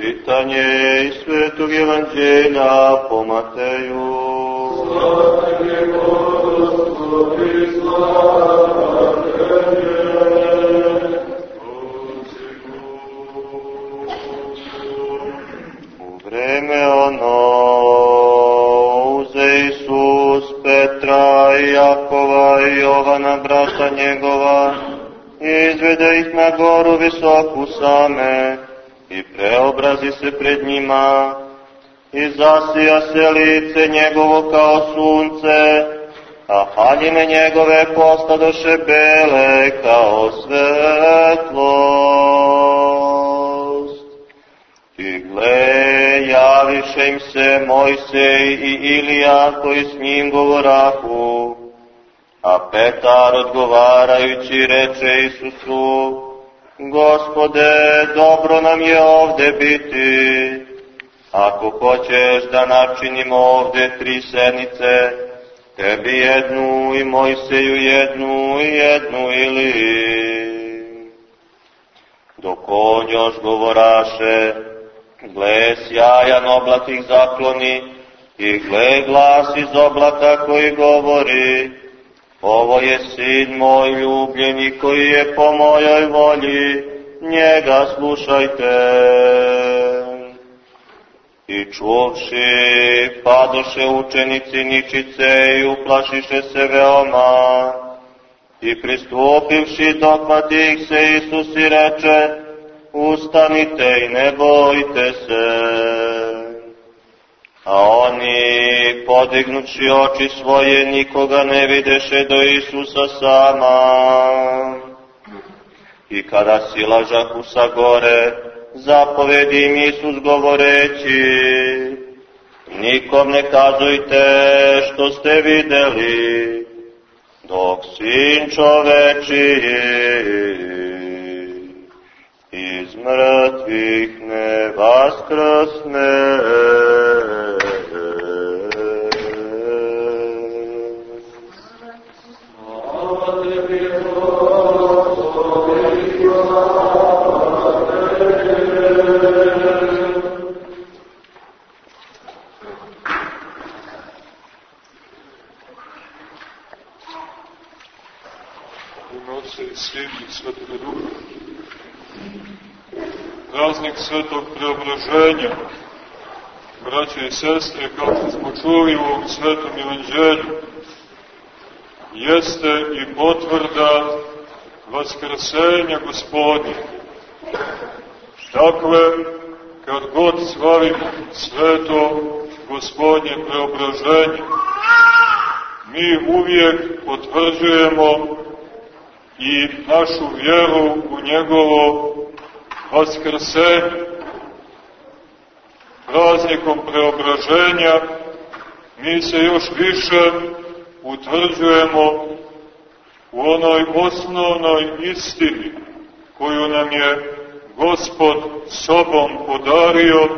Čitanje iz Svetog Evanđelja po Mateju. Slava je Gospodi, slava U vreme ono uze Isus Petra i Jakova i Jovana brata njegova izvede ih na goru visoku same preobrazi se pred njima i zasija se lice njegovo kao sunce, a haljine njegove postadoše bele kao svetlost. I gle, javiše im se Mojsej i Ilija koji s njim govorahu, a Petar odgovarajući reče Isusu, Gospode, dobro nam je ovde biti. Ako hoćeš da načinimo ovde tri sednice, tebi jednu i Mojseju jednu i jednu ili... Dok on još govoraše, gle sjajan oblak ih zakloni i gle glas iz oblaka koji govori, Ovo je sin moj ljubljeni koji je po mojoj volji, njega slušajte. I čuvši, padoše učenici ničice i uplašiše se veoma. I pristupivši dokvatih se Isus i reče, ustanite i ne bojte se. A oni, podignući oči svoje, nikoga ne videše do Isusa sama. I kada silažahu sa gore, zapovedi im Isus govoreći, nikom ne kazujte što ste videli, dok sin čoveči iz mrtvih ne vaskrsne. ime Otca i Sina i Svetoga Duha. Praznik Svetog preobraženja, braće i sestre, kao što smo čuli u ovom Svetom Evanđelju, jeste i potvrda vaskrsenja gospodnje. Dakle, kad god slavimo sveto gospodnje preobraženje, mi uvijek potvrđujemo i našu vjeru u njegovo vaskrsenje. Praznikom preobraženja mi se još više utvrđujemo u onoj osnovnoj istini koju nam je Gospod sobom podario,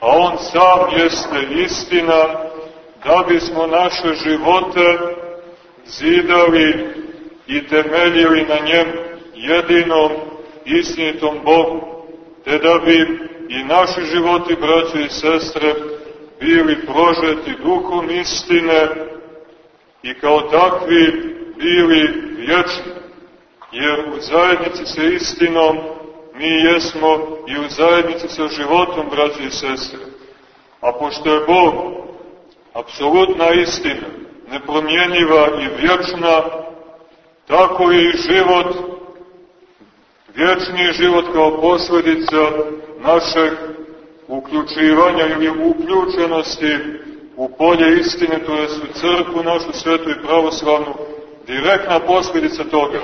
a On sam jeste istina da bismo naše živote zidali i temeljili na njem jedinom istinitom Bogu, te da bi i naši životi, braće i sestre, bili prožeti duhom istine i kao takvi bili vječni. Jer u zajednici sa istinom mi jesmo i u zajednici sa životom, braće i sestre. A pošto je Bog apsolutna istina, nepromjenjiva i vječna, tako i život, vječni život kao posledica našeg uključivanja ili uključenosti u polje istine, to je u crkvu našu svetu i pravoslavnu, direktna posljedica toga.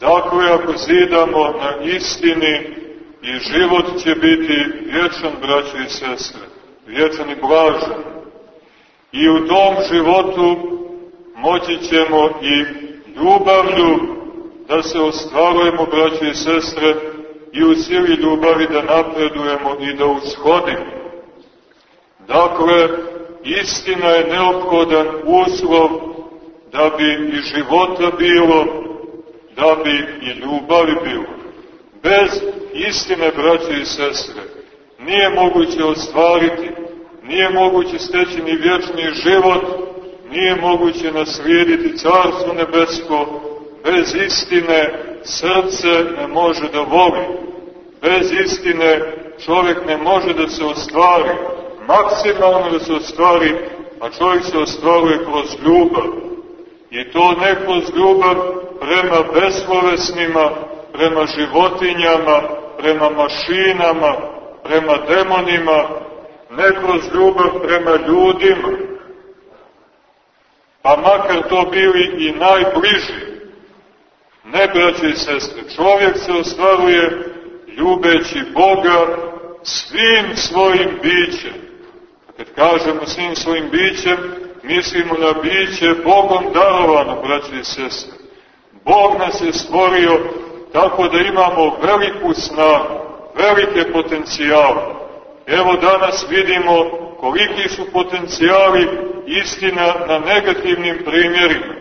Dakle, ako zidamo na istini i život će biti vječan, braćo i sestre, vječan i blažan. I u tom životu moći ćemo i ljubavlju da se ostvarujemo, braće i sestre, i u sili ljubavi da napredujemo i da ushodimo. Dakle, istina je neophodan uslov da bi i života bilo, da bi i ljubavi bilo. Bez istine, braće i sestre, nije moguće ostvariti, nije moguće steći ni vječni život, nije moguće naslijediti Carstvo nebesko, bez istine srce ne može da voli, bez istine čovjek ne može da se ostvari, maksimalno da se ostvari, a čovjek se ostvaruje kroz ljubav. I to ne kroz ljubav prema beslovesnima, prema životinjama, prema mašinama, prema demonima, ne kroz ljubav prema ljudima, pa makar to bili i najbliži. Ne, braće i sestre, čovjek se ostvaruje ljubeći Boga svim svojim bićem. Kad kažemo svim svojim bićem, mislimo na biće Bogom darovano, braće i sestre. Bog nas je stvorio tako da imamo veliku snagu, velike potencijale. Evo danas vidimo koliki su potencijali istina na negativnim primjerima.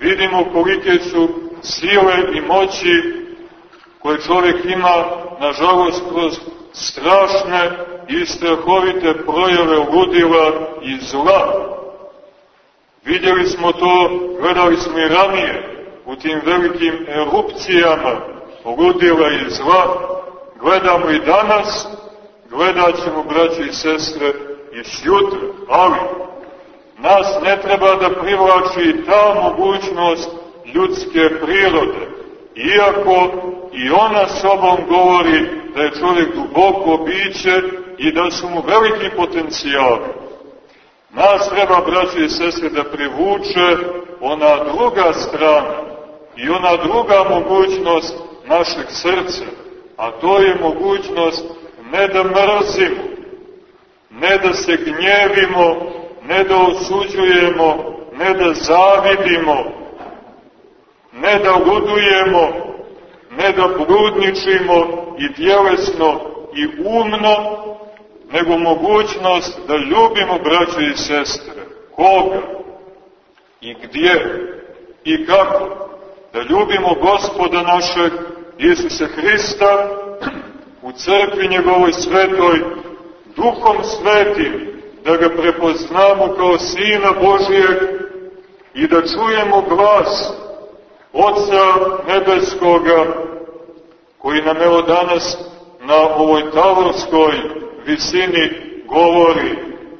Vidimo kolike su sile i moći koje čovjek ima, nažalost, kroz strašne i strahovite projave ludila i zla. Vidjeli smo to, gledali smo i ranije, u tim velikim erupcijama ludila i zla, gledamo i danas, gledat ćemo, braće i sestre, i sjutra, ali nas ne treba da privlači ta mogućnost ljudske prirode, iako i ona sobom govori da je čovjek duboko biće i da su mu veliki potencijali. Nas treba, braći i sestre, da privuče ona druga strana i ona druga mogućnost našeg srca, a to je mogućnost ne da mrzimo, ne da se gnjevimo, ne da osuđujemo, ne da zavidimo, ne da ludujemo, ne da bludničimo i tjelesno i umno, nego mogućnost da ljubimo braće i sestre. Koga? I gdje? I kako? Da ljubimo gospoda našeg Isuse Hrista u crkvi njegovoj svetoj, duhom svetim, da ga prepoznamo kao Sina Božijeg i da čujemo glas Otca Nebeskoga, koji nam evo danas na ovoj tavorskoj visini govori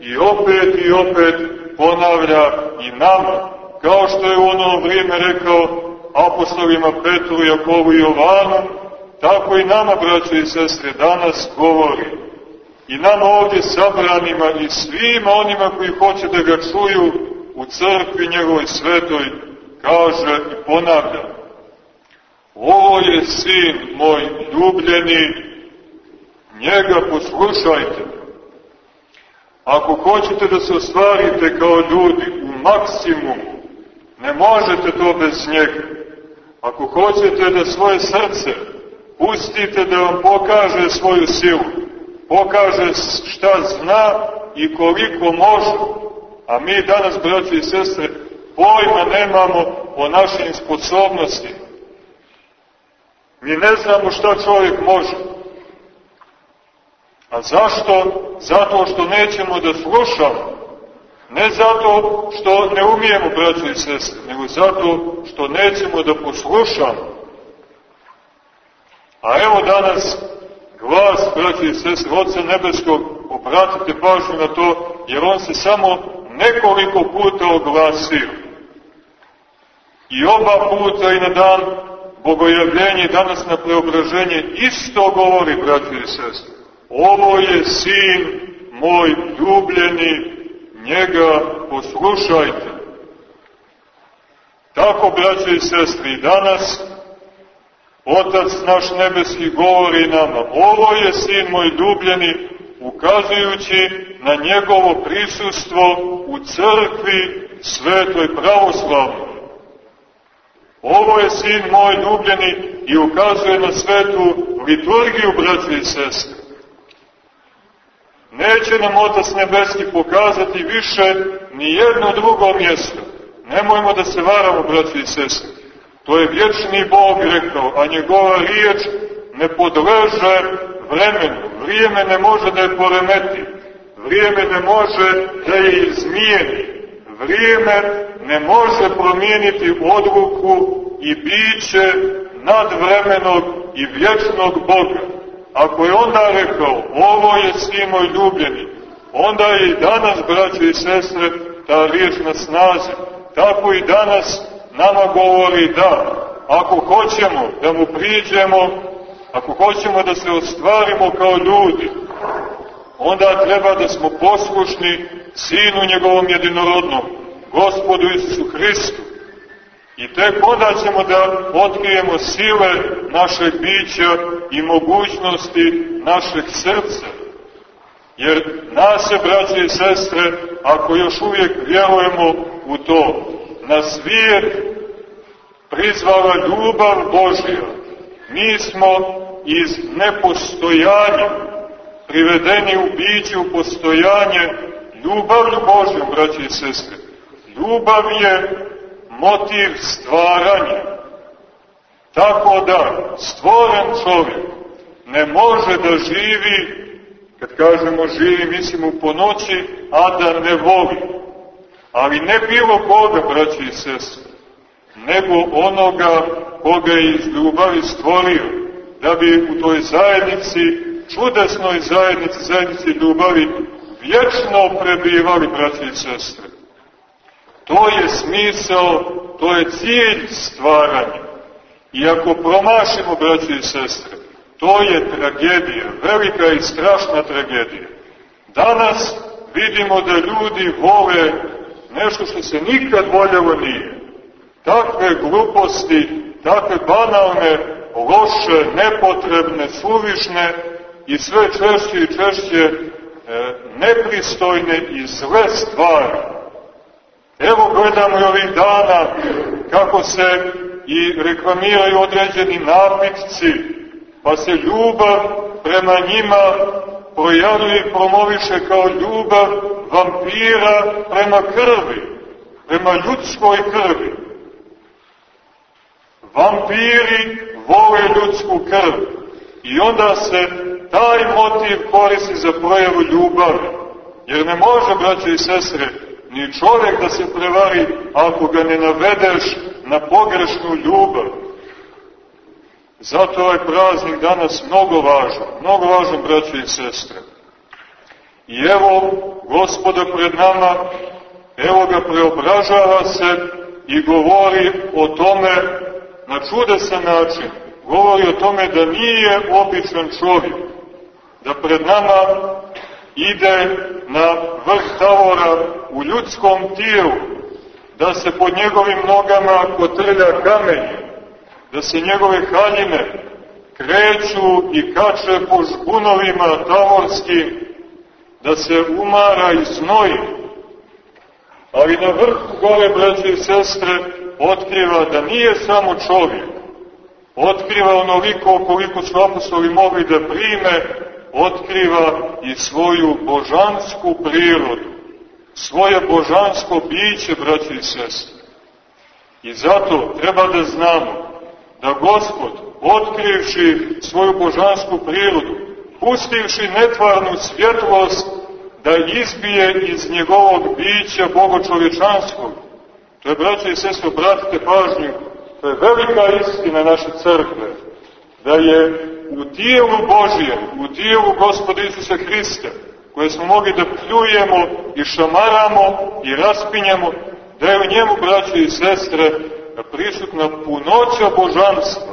i opet i opet ponavlja i nama, kao što je u ono vrijeme rekao apostolima Petru, Jakovu i Jovanu, tako i nama, braćo i sestre, danas govori. I nama ovdje sabranima i svima onima koji hoće da ga čuju u crkvi njegovoj svetoj, kaže i ponavlja. Ovo je sin moj ljubljeni, njega poslušajte. Ako hoćete da se ostvarite kao ljudi u maksimumu, ne možete to bez njega. Ako hoćete da svoje srce pustite da vam pokaže svoju silu, pokaže šta zna i koliko može, a mi danas, braći i sestre, pojma nemamo o našim sposobnostima. Mi ne znamo šta čovjek može. A zašto? Zato što nećemo da slušamo. Ne zato što ne umijemo, braći i sestre, nego zato što nećemo da poslušamo. A evo danas glas, braći i sestre, Otca Nebeskog, obratite pažnju na to, jer on se samo nekoliko puta oglasio. I oba puta i na dan bogojavljenja danas na preobraženje isto govori, braći i sestre. Ovo je sin moj ljubljeni, njega poslušajte. Tako, braći i sestri, danas Otac naš nebeski govori nama, ovo je sin moj ljubljeni, ukazujući na njegovo prisustvo u crkvi svetoj pravoslavnoj. Ovo je sin moj ljubljeni i ukazuje na svetu liturgiju, braći i sestre. Neće nam Otac nebeski pokazati više ni jedno drugo mjesto. Nemojmo da se varamo, braći i sestre. To je vječni Bog rekao, a njegova riječ ne podleže vremenu. Vrijeme ne može da je poremeti. Vrijeme ne može da je izmijeni. Vrijeme ne može promijeniti odluku i biće nadvremenog i vječnog Boga. Ako je onda rekao, ovo je sin moj ljubljeni, onda je i danas, braće i sestre, ta riječ na snazi. Tako i danas nama govori da, ako hoćemo da mu priđemo, ako hoćemo da se ostvarimo kao ljudi, onda treba da smo poslušni Sinu njegovom jedinorodnom, Gospodu Isusu Hristu. I tek onda ćemo da otkrijemo sile našeg bića i mogućnosti našeg srca. Jer nas se, braće i sestre, ako još uvijek vjerujemo u to, na svijet prizvala ljubav Božja. Mi smo iz nepostojanja privedeni u biće, u postojanje ljubavlju Božju, braće i sestre. Ljubav je motiv stvaranja. Tako da stvoren čovjek ne može da živi, kad kažemo živi, mislimo po noći, a da ne voli. Ali ne bilo koga, braći i sestre, nego onoga koga je iz ljubavi stvorio, da bi u toj zajednici, čudesnoj zajednici, zajednici ljubavi, vječno prebivali, braći i sestre. To je smisao, to je cilj stvaranja. I ako promašimo, braći i sestre, to je tragedija, velika i strašna tragedija. Danas vidimo da ljudi vole nešto što se nikad voljelo nije. Takve gluposti, takve banalne, loše, nepotrebne, suvišne i sve češće i češće e, nepristojne i zle stvari Evo gledamo i ovih dana kako se i reklamiraju određeni napitci, pa se ljubav prema njima projavljuje i promoviše kao ljubav vampira prema krvi, prema ljudskoj krvi. Vampiri vole ljudsku krv i onda se taj motiv koristi za projavu ljubavi. Jer ne može, braće i sestre, ni čovjek da se prevari ako ga ne navedeš na pogrešnu ljubav. Zato ovaj praznik danas mnogo važan, mnogo važan, braće i sestre. I evo, gospoda pred nama, evo ga preobražava se i govori o tome na čudesan način. Govori o tome da nije običan čovjek, da pred nama ide na vrh tavora u ljudskom tijelu, da se pod njegovim nogama kotrlja kamenje, da se njegove haljine kreću i kače po žbunovima tavorskim, da se umara i znoji. Ali na vrhu gore, braće i sestre, otkriva da nije samo čovjek. Otkriva onoliko koliko su apostoli mogli da prime otkriva i svoju božansku prirodu, svoje božansko biće, braći i sestre. I zato treba da znamo da Gospod, otkrivši svoju božansku prirodu, pustivši netvarnu svjetlost, da izbije iz njegovog bića bogočovječanskog. To je, braće i sestre, obratite pažnju, to je velika istina naše crkve, da je u tijelu Božijem, u tijelu Gospoda Isusa Hrista, koje smo mogli da pljujemo i šamaramo i raspinjemo, da je u njemu, braće i sestre, prisutna punoća božanstva.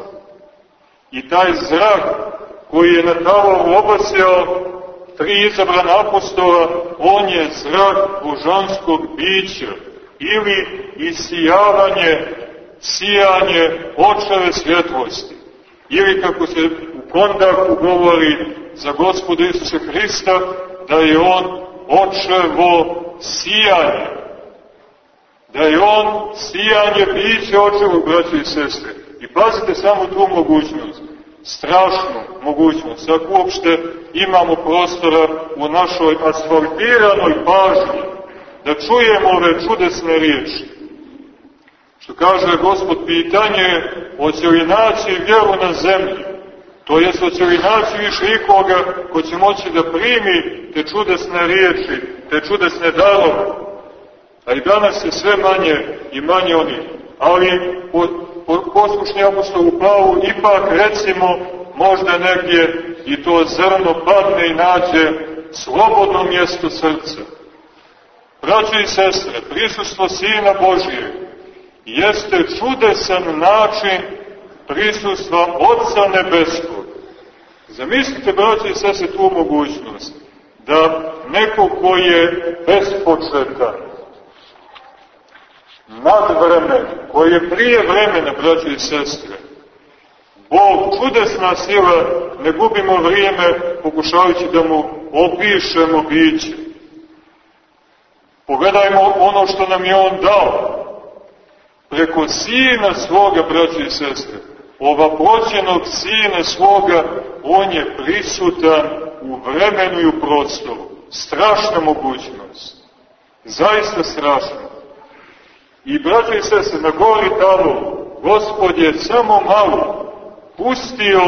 I taj zrak koji je na tavoru obasjao tri izabrana apostola, on je zrak božanskog bića ili isijavanje, sijanje očeve svjetlosti. Ili kako se kondaku govori za gospoda Isusa Hrista, da je on očevo sijanje. Da je on sijanje biće očevo, braće i sestre. I pazite samo tu mogućnost, strašnu mogućnost, ako uopšte imamo prostora u našoj asfaltiranoj pažnji, da čujemo ove čudesne riječi. Što kaže gospod, pitanje, hoće li naći vjeru na zemlji? To je hoće li naći više ikoga ko će moći da primi te čudesne riječi, te čudesne darove. A i danas je sve manje i manje oni. Ali po, po, poslušni apostolu Pavlu ipak recimo možda negdje i to zrno padne i nađe slobodno mjesto srca. Braći i sestre, prisustvo Sina Božije jeste čudesan način prisustva Otca Nebeskog. Zamislite, braći i sestre, tu mogućnost da neko ko je bespočetan, nadvremen, koji je prije vremena, braći i sestre, Bog, čudesna sila, ne gubimo vrijeme pokušavajući da mu opišemo biće. Pogledajmo ono što nam je On dao. Preko sina svoga, braći i sestre, ovaproćenog sina svoga, On je prisutan u vremenu i u prostoru. Strašna mogućnost. Zaista strašna. I, braći i sestre, na gori tamo, Gospod je samo malo pustio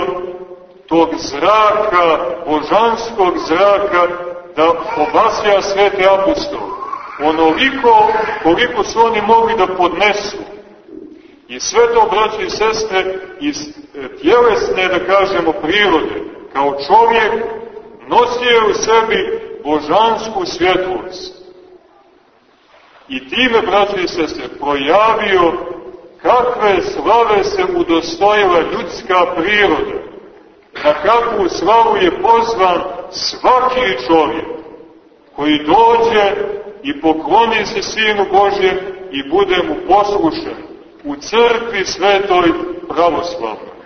tog zraka, božanskog zraka, da obasja svete apostole. Onoliko koliko su oni mogli da podnesu. I sve to, braći i sestre, iz e, tjelesne, da kažemo, prirode, kao čovjek, nosio u sebi božansku svjetlost. I time, braći i sestre, projavio kakve slave se udostojila ljudska priroda, na kakvu slavu je pozvan svaki čovjek koji dođe i pokloni se Sinu Božjem i bude mu poslušan u crkvi svetoj pravoslavnoj.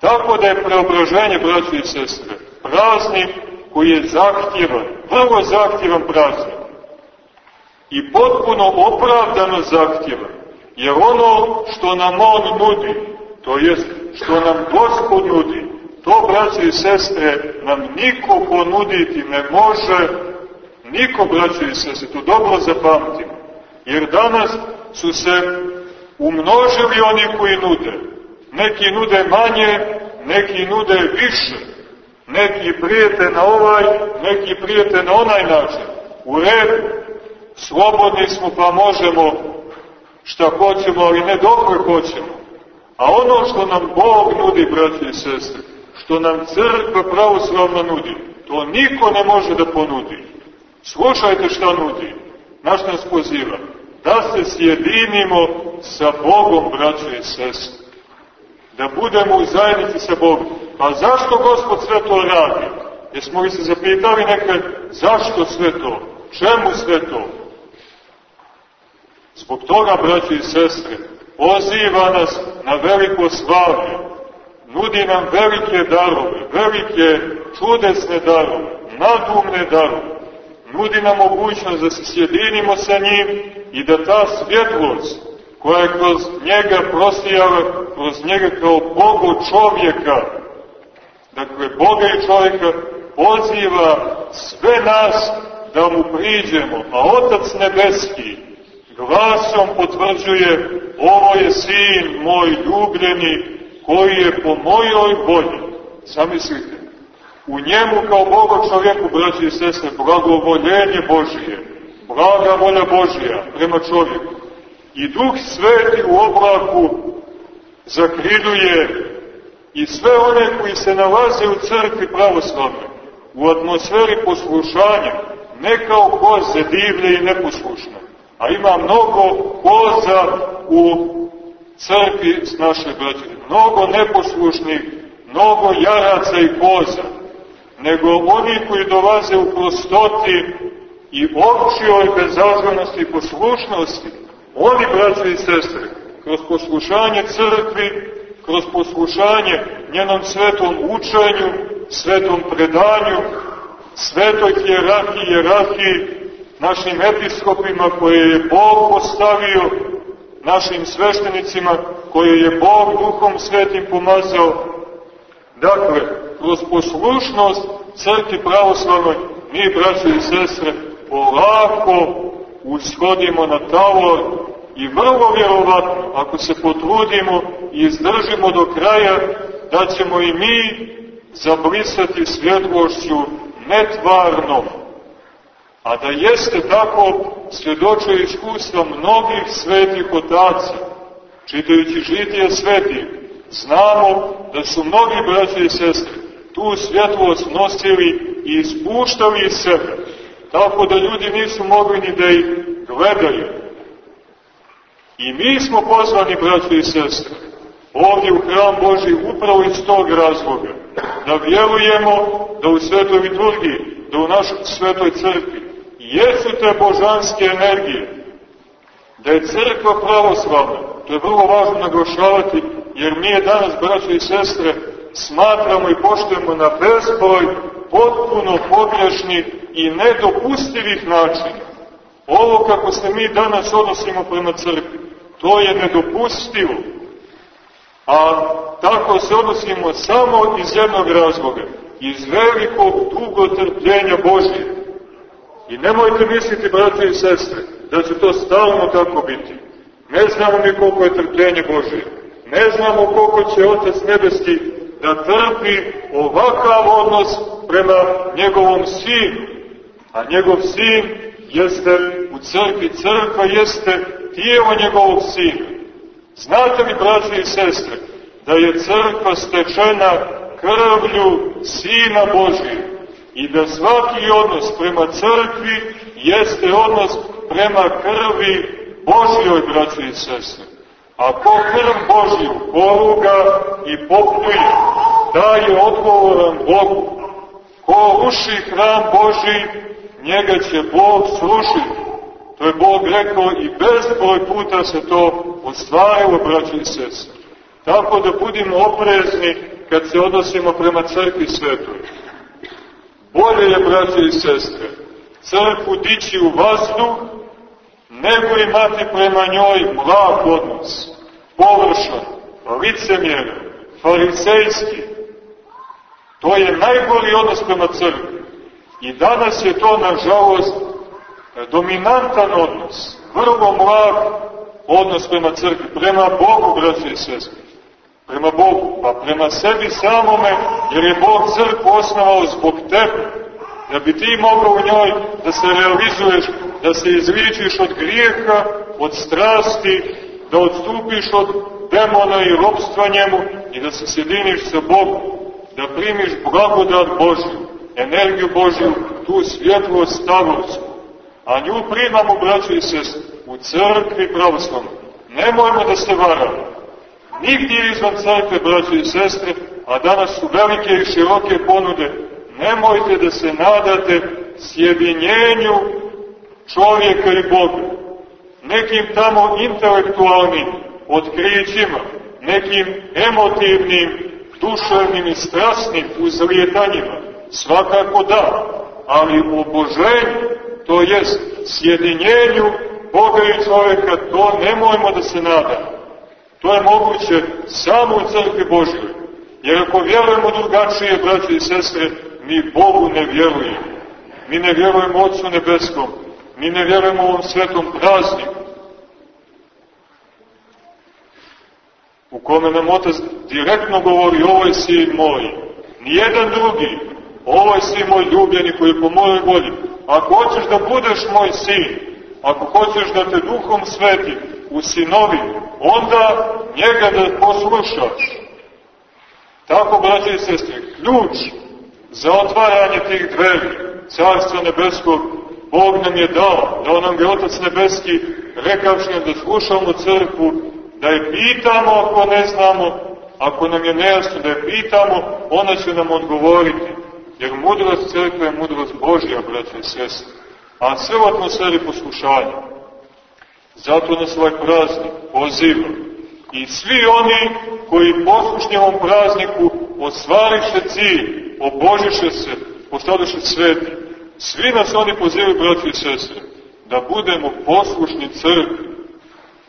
Tako da je preobraženje, braći i sestre, praznik koji je zahtjevan, vrlo zahtjevan praznik i potpuno opravdano zahtjevan. Jer ono što nam On nudi, to jest što nam Gospod nudi, to, braći i sestre, nam niko ponuditi ne može, niko, braći i sestre, to dobro zapamtimo. Jer danas su se umnožili oni koji nude. Neki nude manje, neki nude više. Neki prijete na ovaj, neki prijete na onaj način. U redu, slobodni smo pa možemo šta hoćemo, ali ne dobro hoćemo. A ono što nam Bog nudi, braći i sestre, što nam crkva pravoslavna nudi, to niko ne može da ponudi. Slušajte šta nudi, naš nas poziva, da se sjedinimo sa Bogom, braći i sestre. Da budemo u zajednici sa Bogom. A zašto Gospod sve to radi? Jesmo li se zapitali nekad zašto sve to? Čemu sve to? Zbog toga, braći i sestre, poziva nas na veliko slavlje, nudi nam velike darove, velike čudesne darove, nadumne darove, nudi mogućnost da se sjedinimo sa njim i da ta svjetlost koja je kroz njega prosijala, kroz njega kao Bogu čovjeka, dakle Boga i čovjeka, poziva sve nas da mu priđemo, a Otac Nebeski, glasom potvrđuje ovo je sin moj ljubljeni koji je po mojoj volji. Zamislite, u njemu kao Boga čovjeku, braći i sestre, blagovoljenje Božije, blaga volja Božija prema čovjeku. I Duh Sveti u oblaku zakriduje i sve one koji se nalaze u crkvi pravoslavne, u atmosferi poslušanja, ne kao koze divlje i neposlušne, A ima mnogo koza u crkvi s naše braće. Mnogo neposlušnih, mnogo jaraca i koza. Nego oni koji dolaze u prostoti i općoj bezažvanosti i poslušnosti, oni, braće i sestre, kroz poslušanje crkvi, kroz poslušanje njenom svetom učenju, svetom predanju, svetoj hjerarhiji, hjerarhiji, našim episkopima koje je Bog postavio, našim sveštenicima koje je Bog duhom svetim pomazao. Dakle, kroz poslušnost crkvi pravoslavnoj, mi, braće i sestre, polako ushodimo na tavor i vrlo vjerovatno, ako se potrudimo i izdržimo do kraja, da ćemo i mi zabrisati svjetlošću netvarnom. A da jeste tako svjedoče iskustva mnogih svetih otaca, čitajući žitije svetih, znamo da su mnogi braći i sestre tu svjetlost nosili i ispuštali iz sebe, tako da ljudi nisu mogli ni da ih gledaju. I mi smo pozvani, braći i sestre, ovdje u hram Boži upravo iz tog razloga, da vjerujemo da u svetoj liturgiji, da u našoj svetoj crkvi jesu te božanske energije, da je crkva pravoslavna, to je vrlo važno naglašavati, jer mi je danas, braći i sestre, smatramo i poštujemo na bezbroj potpuno pogrešnih i nedopustivih načina. Ovo kako se mi danas odnosimo prema crkvi, to je nedopustivo. A tako se odnosimo samo iz jednog razloga, iz velikog dugotrpljenja Božije. I nemojte misliti, brate i sestre, da će to stalno tako biti. Ne znamo mi koliko je trpljenje Božije. Ne znamo koliko će Otac Nebeski da trpi ovakav odnos prema njegovom sinu. A njegov sin jeste u crkvi, crkva jeste tijelo njegovog sina. Znate li, braći i sestre, da je crkva stečena krvlju Sina Božije i da svaki odnos prema crkvi jeste odnos prema krvi Božjoj, braći i sestre. A ko krv Božju poruga i popljuje, daje odgovoran Bogu. Ko ruši hram Boži, njega će Bog srušiti. To je Bog rekao i bezbroj puta se to ostvarilo, braći i sestre. Tako da budimo oprezni kad se odnosimo prema crkvi svetoj. Bolje je, braći i sestre, crkvu dići u vazduh, nego imati prema njoj mlak odnos, površan, licemjer, farisejski. To je najgori odnos prema crkvi. I danas je to, nažalost, dominantan odnos, vrlo mlak odnos prema crkvi, prema Bogu, braći i sestri. Prema Bogu, pa prema sebi samome, jer je Bog crkvu osnovao zbog tebe, da bi ti mogao u njoj da se realizuješ, da se izličiš od grijeha, od strasti, da odstupiš od demona i robstva njemu i da se sjediniš sa Bogom, da primiš blagodat Božju, energiju Božju, tu svjetlost starost. A nju primamo, braćo i sest, u crkvi pravoslavno. Nemojmo da se varamo. Nigdje izvan crkve, braćo i sestre, a danas su velike i široke ponude nemojte da se nadate sjedinjenju čovjeka i Boga, nekim tamo intelektualnim otkrićima, nekim emotivnim, duševnim i strasnim uzlijetanjima, svakako da, ali u oboženju, to jest sjedinjenju Boga i čovjeka, to nemojmo da se nadamo. To je moguće samo u crkvi Božjoj. Jer ako vjerujemo drugačije, braći i sestre, mi Bogu ne vjerujemo. Mi ne vjerujemo Otcu Nebeskom. Mi ne vjerujemo ovom svetom prazniku. U kome nam Otac direktno govori, ovo je sin moj. Nijedan drugi. Ovo je sin moj ljubljeni koji po mojoj volji. Ako hoćeš da budeš moj sin, ako hoćeš da te duhom sveti u sinovi, onda njega da poslušaš. Tako, braće i sestre, ključ za otvaranje tih dveri Carstva Nebeskog Bog nam je dao, dao nam ga Otac Nebeski, rekavši nam da slušamo crkvu, da je pitamo ako ne znamo, ako nam je nejasno da je pitamo, ona će nam odgovoriti. Jer mudrost crkve je mudrost Božja, braće i sestre. A sve u atmosferi poslušanja. Zato nas ovaj praznik poziva. I svi oni koji poslušni ovom prazniku ostvariše cilj, obožiše se, postadoše sveti. Svi nas oni pozivaju, braći i sestre, da budemo poslušni crkvi,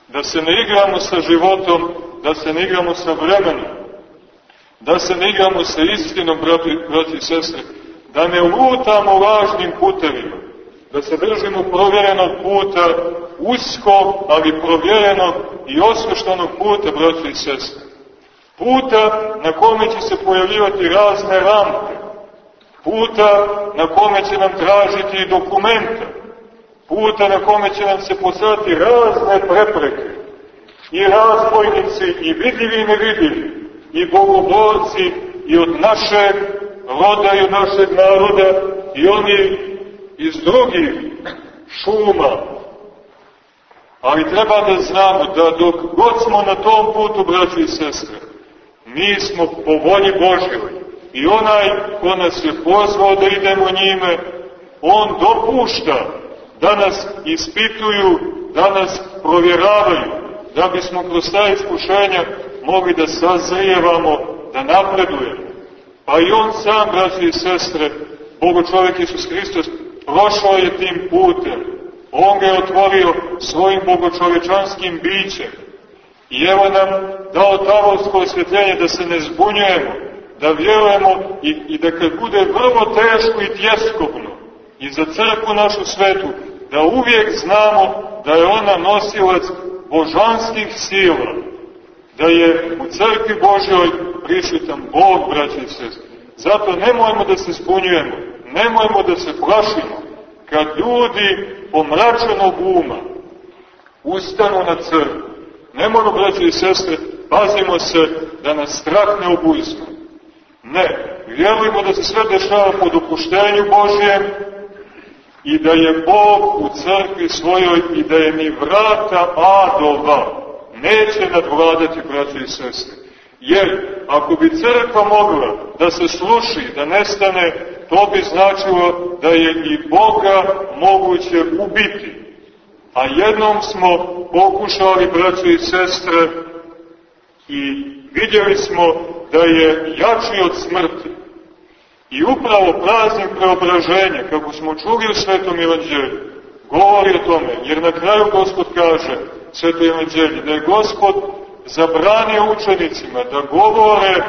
da se ne igramo sa životom, da se ne igramo sa vremenom, da se ne igramo sa istinom, braći, braći i sestre, da ne lutamo lažnim putevima, da se držimo provjerenog puta, usko, ali provjerenog i osveštanog puta, braći i sestre. Puta na kome će se pojavljivati razne rampe, puta na kome će nam tražiti dokumenta, puta na kome će nam se poslati razne prepreke, i razbojnici, i vidljivi i nevidljivi, i bogoborci, i od našeg roda i od našeg naroda, i oni iz drugih šuma. Ali treba da znamo da dok god smo na tom putu, braći i sestre, mi smo po volji Božjoj. I onaj ko nas je pozvao da idemo njime, on dopušta da nas ispituju, da nas provjeravaju, da bismo kroz ta iskušenja mogli da sazrijevamo, da napredujemo. Pa i on sam, braći i sestre, Bogo čovjek Isus Hristos, prošao je tim putem. On ga je otvorio svojim bogočovečanskim bićem. I evo nam dao tavolsko osvjetljenje da se ne zbunjujemo, da vjerujemo i, i da kad bude vrlo teško i tjeskobno i za crkvu našu svetu, da uvijek znamo da je ona nosilac božanskih sila, da je u crkvi Božoj prisutan Bog, braći i sestri. Zato nemojmo da se zbunjujemo, nemojmo da se plašimo, kad ljudi pomračenog uma ustanu na crkvu. Nemojmo, braći i sestre, pazimo se da nas strah ne obujstvo. Ne, vjerujemo da se sve dešava po dopuštenju Božjem i da je Bog u crkvi svojoj i da je ni vrata adova neće nadvladati, braći i sestre. Jer ako bi crkva mogla da se sluši, da nestane, to bi značilo da je i Boga moguće ubiti. A jednom smo pokušali, braći i sestre, i vidjeli smo da je jači od smrti. I upravo praznik preobraženja, kako smo čuli u Svetom Evanđelju, govori o tome, jer na kraju Gospod kaže, Sveto Evanđelje, da je Gospod zabranio učenicima da govore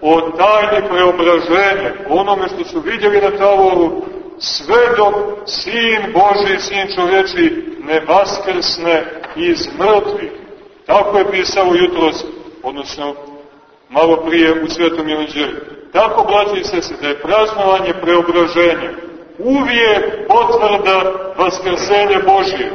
o tajni preobraženja, onome što su vidjeli na tavoru, sve dok Sin Boži, Sin čoveči, ne vaskrsne iz mrtvih. Tako je pisao jutros, odnosno malo prije u Svetom Evanđelju. Tako, braći se se, da je praznovanje preobraženja uvijek potvrda vaskrsenja Božije.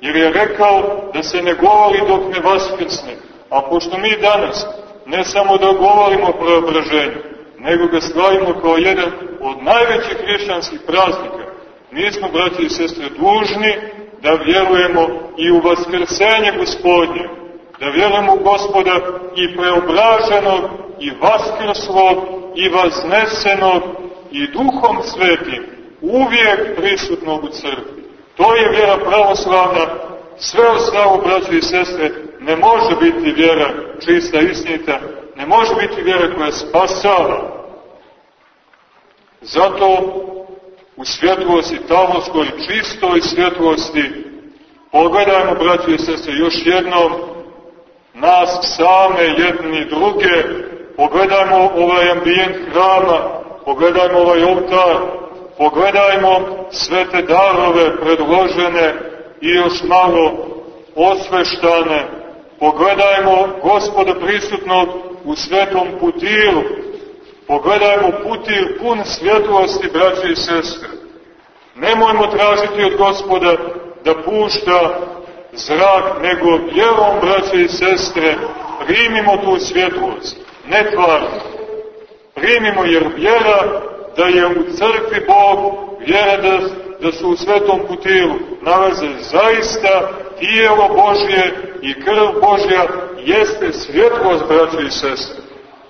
Jer je rekao da se ne govori dok ne vaskrsne. A pošto mi danas ne samo da govorimo o preobraženju, nego ga slavimo kao jedan od najvećih hrišćanskih praznika, mi smo, braći i sestre, dužni da vjerujemo i u vaskrsenje gospodnje, da vjerujemo u gospoda i preobraženog, i vaskrslog, i vaznesenog, i duhom svetim, uvijek prisutnog u crkvi. To je vjera pravoslavna, sve ostalo, braći i sestre, ne može biti vjera čista istinita, ne može biti vjera koja spasava. Zato u svjetlosti tamoskoj, čistoj svjetlosti, pogledajmo, braći i sestre, još jednom nas same, jedni druge, pogledajmo ovaj ambijent hrama, pogledajmo ovaj oltar, pogledajmo sve te darove predložene i još malo osveštane, pogledajmo gospoda prisutnog u svetom putiru, pogledajmo putir pun svjetlosti, braće i sestre. Nemojmo tražiti od gospoda da pušta zrak, nego vjerom, braće i sestre, primimo tu svjetlost, ne tvarno. Primimo jer vjera da je u crkvi Bog, vjera da, da su u svetom putilu nalaze zaista tijelo Božje i krv Božja jeste svjetlost, braće i sestre.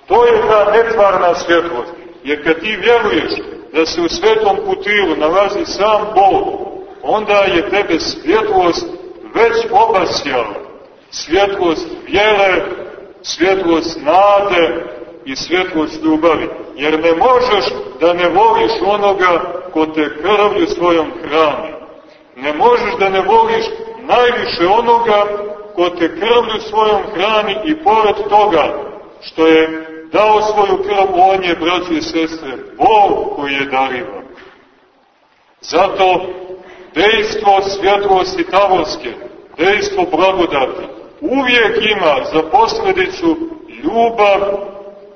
To je ta netvarna svjetlost. Jer kad ti vjeruješ da se u svetom putilu nalazi sam Bog, onda je tebe svjetlost već obasjala. Svjetlost vjere, svjetlost nade i svjetlost ljubavi. Jer ne možeš da ne voliš onoga ko te krvlju svojom hrani. Ne možeš da ne voliš najviše onoga ko te krvlju svojom hrani i pored toga što je dao svoju krv, on je, braći i sestre, Bog koji je dariva. Zato dejstvo svjetlosti tavorske, dejstvo blagodati, uvijek ima za posledicu ljubav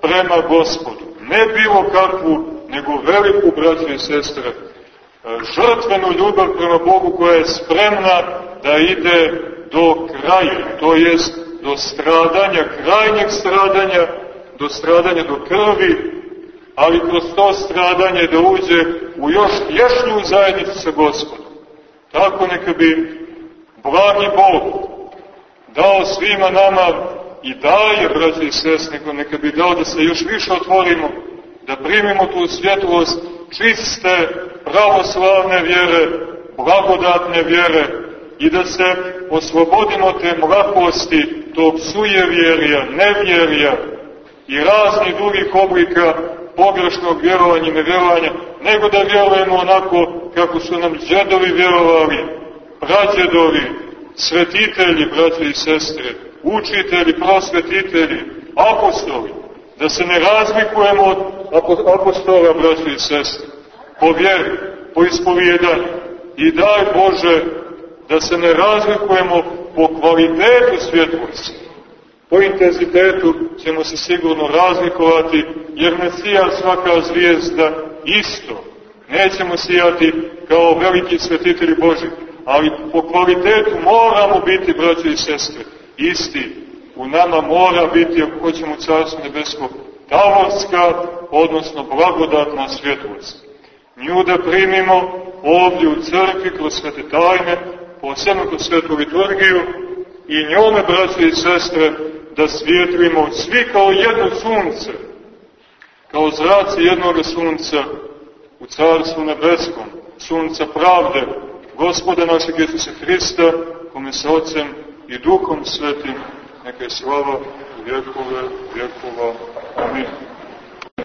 prema gospodu. Ne bilo kakvu, nego veliku, braću i sestre, žrtvenu ljubav prema Bogu koja je spremna da ide do kraja, to jest do stradanja, krajnjeg stradanja, do stradanja do krvi, ali kroz to stradanje da uđe u još ješnju zajednicu sa gospodom. Tako neka bi blagi Bog dao svima nama i daje, braći i sestniko, neka bi dao da se još više otvorimo, da primimo tu svjetlost čiste, pravoslavne vjere, blagodatne vjere i da se oslobodimo te mlakosti, tog sujevjerja, nevjerja i raznih drugih oblika pogrešnog vjerovanja i nevjerovanja, nego da vjerujemo onako kako su nam džedovi vjerovali, prađedovi, svetitelji, braće i sestre, učitelji, prosvetitelji, apostoli, da se ne razlikujemo od apostola, braće i sestre, po vjeri, po ispovjedanju. I daj Bože da se ne razlikujemo po kvalitetu svjetlosti. Po intenzitetu ćemo se sigurno razlikovati, jer ne sija svaka zvijezda isto. Nećemo sijati kao veliki svetitelji Boži, ali po kvalitetu moramo biti, braće i sestre, isti. U nama mora biti, ako hoćemo carstvo nebesko, tavorska, odnosno blagodatna svjetlost. Nju da primimo ovdje u crkvi kroz svete tajne, posebno kroz svetu liturgiju i njome, braće i sestre, da svijetlimo svi kao jedno sunce, kao zraci jednog sunca u Carstvu nebeskom, sunca pravde, Gospoda našeg Isusa Hrista, kome sa Otcem i Duhom Svetim, neka je slava vjekove, vjekova. Amin.